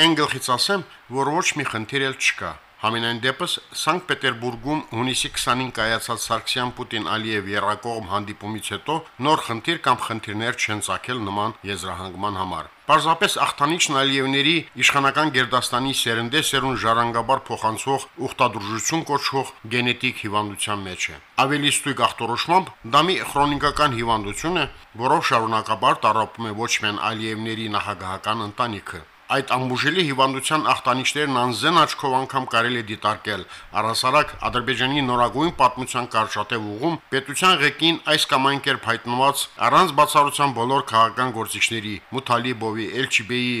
Այն գլխից ասեմ, որ ոչ մի խնդիր էլ չկա։ Համենայն դեպս Սանկտ Պետերբուրգում հունիսի 20-ին կայացած Սարգսյան-Պուտին-Ալիև երրակողմ հանդիպումից հետո նոր խնդիր կամ խնդիրներ չեն ցակել նման եզրահանգման համար։ Պարզապես ախտանիչն Ալիևների իշխանական Գերդաստանի սերնդե սերուն ժառանգաբար փոխանցող ուխտադրժություն կոչվող գենետիկ հիվանդության մեջ է։ Ավելի ստույգ ախտորոշմամբ դա մի քրոնիկական հիվանդություն է, որով շարունակաբար տարապում է ոչ միայն Ալիևների նախագահական ընտանիքը, Այդ ամբուժելի հիվանդության ախտանիշներն անզեն աչքով անգամ կարելի է դիտարկել։ Առասարակ Ադրբեջանի նորագույն պատմության կարճատև ուղում պետության ղեկին այս կամ այն կերպ հայտնված առանց բացառության բոլոր քաղաքական գործիչների Մութալիբովի, Էլչիբեի,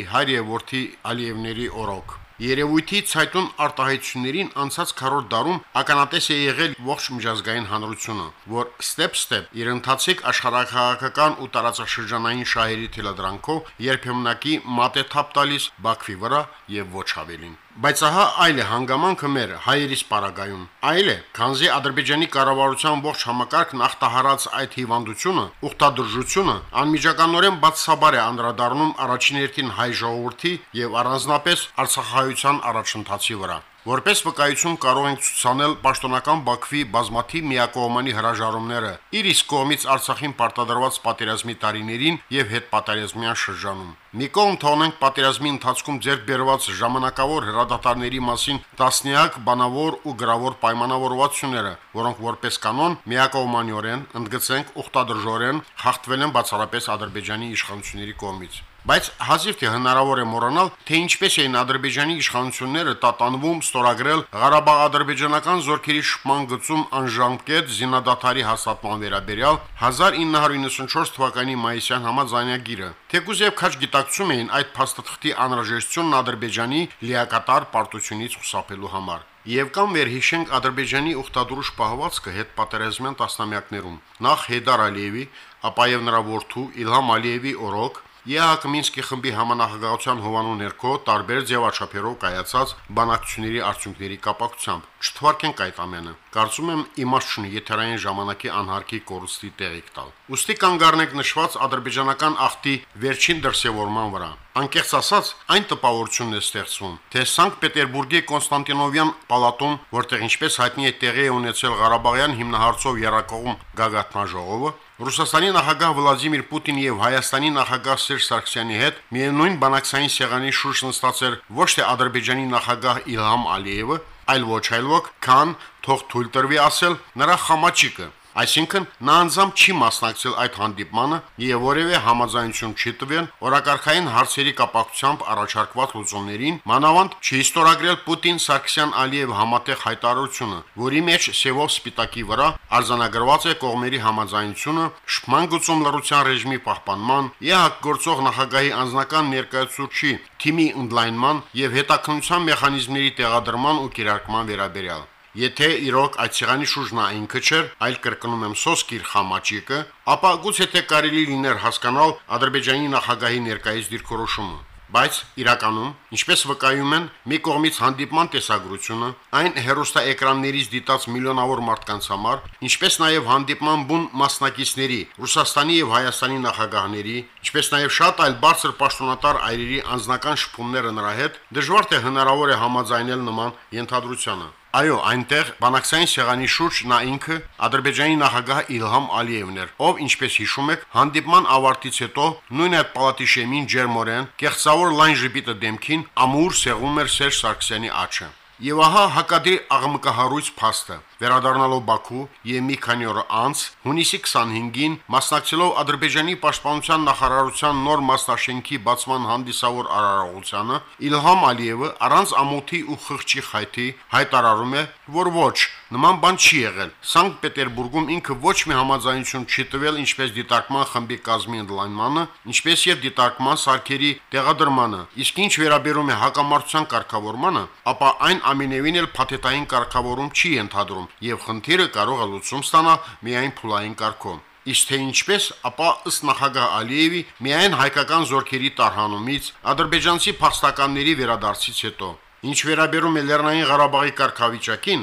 որդի Ալիևների օրոք Երևույթի ցայտուն արտահայտություններին անցած քառորդ դարում ականատես է եղել ողջ միջազգային հանրությունը, որ ստեփ-ստեփ իր ընթացիկ աշխարհակաղակական ու տարածաշրջանային շահերի թելադրանքով երբեմնակի մատ է թափ տալիս Բաքվի վրա եւ ոչ ավելին։ Բայց ահա այլ է հանգամանքը մեր հայերիս պարագայում։ Այլ է, քանզի Ադրբեջանի կառավարության ողջ համակարգն ախտահարած այդ հիվանդությունը, ուխտադրժությունը անմիջականորեն բացասաբար է անդրադառնում առաջին հերթին հայ ժողովրդի եւ առանձնապես Արցախահայության առաջընթացի վրա։ Որպես վկայություն կարող ենք ցուցանել պաշտոնական Բաքվի բազմաթիվ միակողմանի հրաժարումները իր իսկ կողմից Արցախին պարտադրված պատերազմի տարիներին եւ հետպատերազմյան շրջանում։ Մի կողմ թողնենք պատերազմի ընթացքում ձեռք բերված ժամանակավոր հրադադարների մասին տասնյակ բանավոր ու գրավոր պայմանավորվածությունները, որոնք որպես կանոն միակողմանիորեն, ընդգծենք ուխտադրժորեն հաղթվել են բացառապես Ադրբեջանի իշխանությունների կողմից։ Բայց հազիվ թե հնարավոր է մոռանալ, թե ինչպես էին Ադրբեջանի իշխանությունները տատանվում ստորագրել Ղարաբաղ-ադրբեջանական զորքերի շփման գծում անժամկետ զինադատարի հաստատման վերաբերյալ 1994 թվականի մայիսյան համաձայնագիրը։ Թեկուզ եւ քաջ գիտակցում էին այդ փաստաթղթի անհրաժեշտությունն Ադրբեջանի լիակատար պարտությունից խուսափելու համար։ Եվ կամ վերհիշենք Ադրբեջանի ուխտադրուժ պահվածքը հետ պատերազմյան տասնամյակներում։ Նախ Հեյդար Ալիևի, ապա եւ նրա որդու Իլհամ Ալիևի օրոք ԵԱՀԿ Մինսկի խմբի համանախագահության հովանու ներքո տարբեր ձևաչափերով կայացած բանակցությունների արդյունքների կապակցությամբ չթվարկենք այդ ամենը։ Կարծում եմ իմաստ չունի եթերային ժամանակի անհարկի կորստի տեղիք տալ։ Ոստի կանգ առնենք նշված ադրբեջանական ախտի վերջին դրսևորման վրա։ Անկեղծ ասած, այն տպավորությունն է ստեղծվում, թե Սանկտ Պետերբուրգի Կոնստանտինովյան պալատում, որտեղ ինչպես հայտնի է տեղի ունեցել Ղարաբաղյան հիմնահարցով երակողում գագաթնաժողովը, Ռուսաստանի նախագահ Վլադիմիր Պուտինի եւ Հայաստանի նախագահ Սերժ Սարգսյանի հետ միևնույն բանակցային սեղանի շուրջ նստած էր ոչ թե Ադրբեջանի նախագահ Իլհամ Ալիևը, այլ ոչ այլ ոք, քան թող թույլ տրվի ասել նրա խամաչիկը Այսինքն նա անձամբ չի մասնակցել այդ հանդիպմանը եւ որևէ համաձայնություն չի տվել օրակարգային հարցերի կապակցությամբ առաջարկված լուծումներին, մանավանդ չի ստորագրել Պուտին-Սարգսյան-Ալիև համատեղ հայտարարությունը, որի մեջ սևով սպիտակի վրա արձանագրված է կողմերի համաձայնությունը շփման գծում լռության ռեժիմի պահպանման, ԵՀԿ գործող նախագահի անձնական ներկայացուցիչի թիմի ընդլայնման եւ հետաքննության մեխանիզմների տեղադրման ու կիրարկման վերաբերյալ։ Եթե իրոք այդ ցեղանի շուրջն այնքը չէր, այլ կրկնում եմ սոսկիր խամաճիկը, ապա գուցե թե կարելի լիներ հասկանալ Ադրբեջանի նախագահի ներկայիս դիրքորոշումը բայց իրականում, ինչպես վկայում են մի կողմից հանդիպման տեսագրությունը, այն հերոստա էկրաններից դիտած միլիոնավոր մարդկանց համար, ինչպես նաև հանդիպման բուն մասնակիցների, Ռուսաստանի եւ Հայաստանի նախագահների, ինչպես նաև շատ այլ բարձր պաշտոնատար այրերի անձնական շփումները նրա հետ, դժվար թե հնարավոր է համաձայնել նման ենթադրությանը։ Այո, այնտեղ բանակցային սեղանի շուրջ նա ինքը Ադրբեջանի նախագահ Իլհամ Ալիևն էր, ով ինչպես հիշում եք, հանդիպման ավարտից հետո նույն այդ պալատի շեմին ջերմորեն, կեղծավոր լայն ժպիտը դեմքին ամուր սեղում էր Սերժ Սարգսյանի աչը։ Եվ ահա հակադիր աղմկահարույց փաստը վերադառնալով Բաքու եւ մի քանի օր անց հունիսի 25-ին մասնակցելով Ադրբեջանի պաշտպանության նախարարության նոր մասնաշենքի բացման հանդիսավոր արարողությանը Իլհամ Ալիևը առանց ամոթի ու խղճի խայթի հայտարարում է, որ ոչ, նման բան չի եղել։ Սանկտ Պետերբուրգում ինքը ոչ մի համաձայնություն չի տվել ինչպես դիտարկման խմբի կազմի ընդլայնմանը, ինչպես եւ դիտարկման սարքերի տեղադրմանը։ Իսկ ինչ վերաբերում է հակամարտության կարգավորմանը, ապա այն ամենևին էլ փաթեթային կարգավորում չի ընդհանրում եւ խնդիրը կարող է լուծում ստանալ միայն փուլային կարգով։ Իսկ թե ինչպես, ապա ըստ նախագահ Ալիևի միայն հայկական զորքերի տարհանումից, ադրբեջանցի փախստականների վերադարձից հետո։ Ինչ վերաբերում է Լեռնային Ղարաբաղի կարգավիճակին,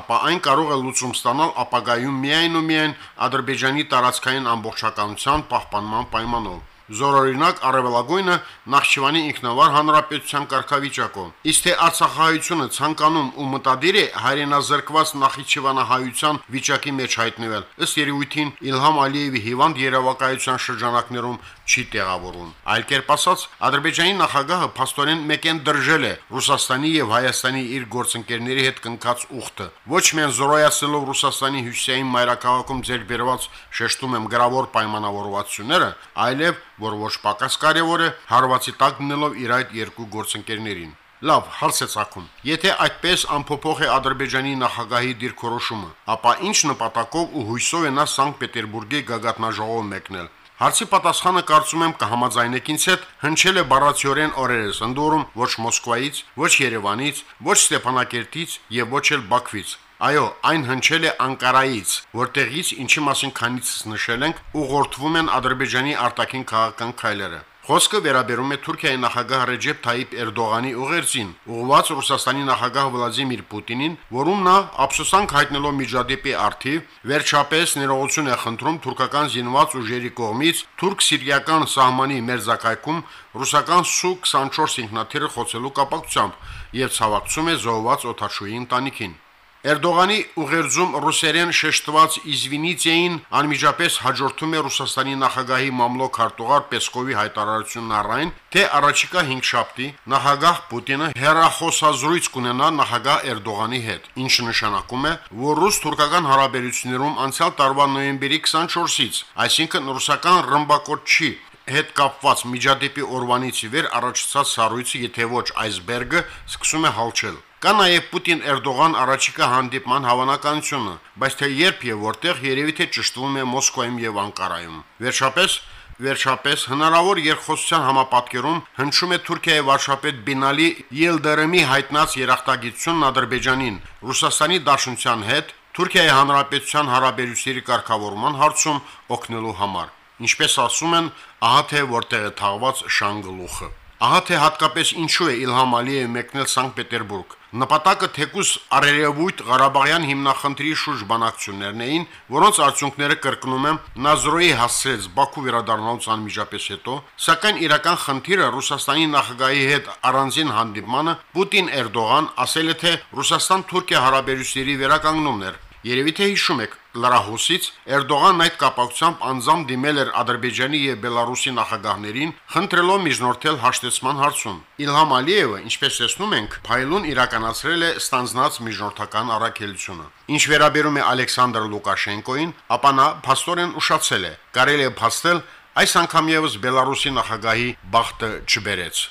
ապա այն կարող է լուծում ստանալ ապագայում միայն ու միայն Ադրբեջանի տարածքային ամբողջականության պահպանման պայմանով։ Զորօրինակ առավելագույնը Նախճիվանի ինքնավար հանրապետության կարգավիճակում։ Իսկ թե Արցախահայությունը ցանկանում ու մտադիր է հայրենազրկված Նախիջևանահայության վիճակի մեջ հայտնվել, ըստ երևույթին Իլհամ Ալիևի հիվանդ երևակայության շրջանակներում չի տեղավորվում։ Այլ կերպ ասած, Ադրբեջանի նախագահը փաստորեն մեկեն դրժել է Ռուսաստանի եւ Հայաստանի իր գործընկերների հետ կնքած ուխտը։ Ոչ միայն զորոյացնելով Ռուսաստանի հյուսիսային մայրաքաղաքում ձեր բերված շեշտում եմ գրավոր պայմանավորվածությունները, այլև, որ ոչ պակաս կարևոր է, հարվածի տակ դնելով իր այդ երկու գործընկերներին։ Լավ, հարց է ցակում։ Եթե այդպես անփոփոխ է Ադրբեջանի նախագահի դիրքորոշումը, ապա ինչ նպատակով ու հույսով է նա Սանկտ Պետերբուրգի գագաթնաժողով մեկնել։ Հարցի պատասխանը կարծում եմ կհամաձայնեք ինձ հետ, հնչել է բառացիորեն օրերս ընդորում ոչ Մոսկվայից, ոչ Երևանից, ոչ Ստեփանակերտից եւ ոչ էլ Բաքվից։ Այո, այն հնչել է Անկարայից, որտեղից ինչի մասին քանիցս նշել ենք, ուղղորդվում են Ադրբեջանի արտաքին քաղաքական քայլերը։ Խոսքը վերաբերում է Թուրքիայի նախագահ Ռեջեփ Թայիպ Էրդողանի ուղերձին, ուղղված Ռուսաստանի նախագահ Վլադիմիր Պուտինին, որում նա ափսոսանք հայտնելով միջադեպի արդիվ, վերջապես ներողություն է խնդրում թուրքական զինված ուժերի կողմից թուրք-սիրիական սահմանի մերձակայքում ռուսական Su-24 ինքնաթիռը խոցելու կապակցությամբ եւ ցավակցում է զոհված օթաչուի ընտանիքին։ Էրդողանի ուղերձում ռուսերեն շեշտված իզվինիցիային անմիջապես հաջորդում է Ռուսաստանի նախագահի մամլոք հարտուղար Պեսկովի հայտարարությունն առայն, թե առաջիկա 5 շաբթի նախագահ Պուտինը հերախոսազրույց կունենա նախագահ Էրդողանի հետ, ինչը նշանակում է, որ ռուս-թուրքական հարաբերություններում անցյալ տարվա նոյեմբերի 24-ից, այսինքն ռուսական ռմբակոչի հետ կապված միջադեպի օրվանից ի վեր առաջացած սառույցը, եթե ոչ այսբերգը, սկսում է հալչել։ Կա նաև Պուտին-Էրդողան առաջիկա հանդիպման հավանականությունը, բայց թե երբ եւ որտեղ երևի թե ճշտվում է Մոսկվայում եւ Անկարայում։ Վերջապես Վերջապես հնարավոր երկխոսության համապատկերում հնչում է Թուրքիայի վարչապետ Բինալի Ելդերեմի հայտնած երախտագիտությունն Ադրբեջանին Ռուսաստանի Դաշնության հետ Թուրքիայի Հանրապետության հարաբերությունների կարգավորման հարցում օգնելու համար։ Ինչպես ասում են, ահա թե որտեղ է թաղված շանգլուխը։ Ահա թե հատկապես ինչու է Իլհամ Ալիևը մեկնել Սանկտ Պետերբուրգ։ Նպատակը թեկուս Արերևույթ Ղարաբաղյան հիմնախնդրի շուրջ բանակցություններն էին, որոնց արդյունքները կրկնում եմ Նազրոյի հասցրեց Բաքու վերադառնալուց անմիջապես հետո, սակայն իրական խնդիրը Ռուսաստանի նախագահի հետ առանձին հանդիպմանը Պուտին-Էրդողան ասել է թե Ռուսաստան-Թուրքիա հարաբերությունների վերականգնումն էր Երևի թե հիշում եք, լրահոսից Էրդողանն այդ կապակցությամբ անձամբ դիմել էր Ադրբեջանի եւ Բելարուսի նախագահներին, խնդրելով միջնորդել հաշտեցման հարցում։ Իլհամ Ալիևը, ինչպես տեսնում ենք, փայլուն իրականացրել է ստանձնած միջնորդական առաքելությունը։ Ինչ վերաբերում է Ալեքսանդր Լուկաշենկոին, ապա նա փաստորեն ուշացել է։ Կարելի է փաստել, այս անգամ եւս Բելարուսի նախագահի բախտը չբերեց։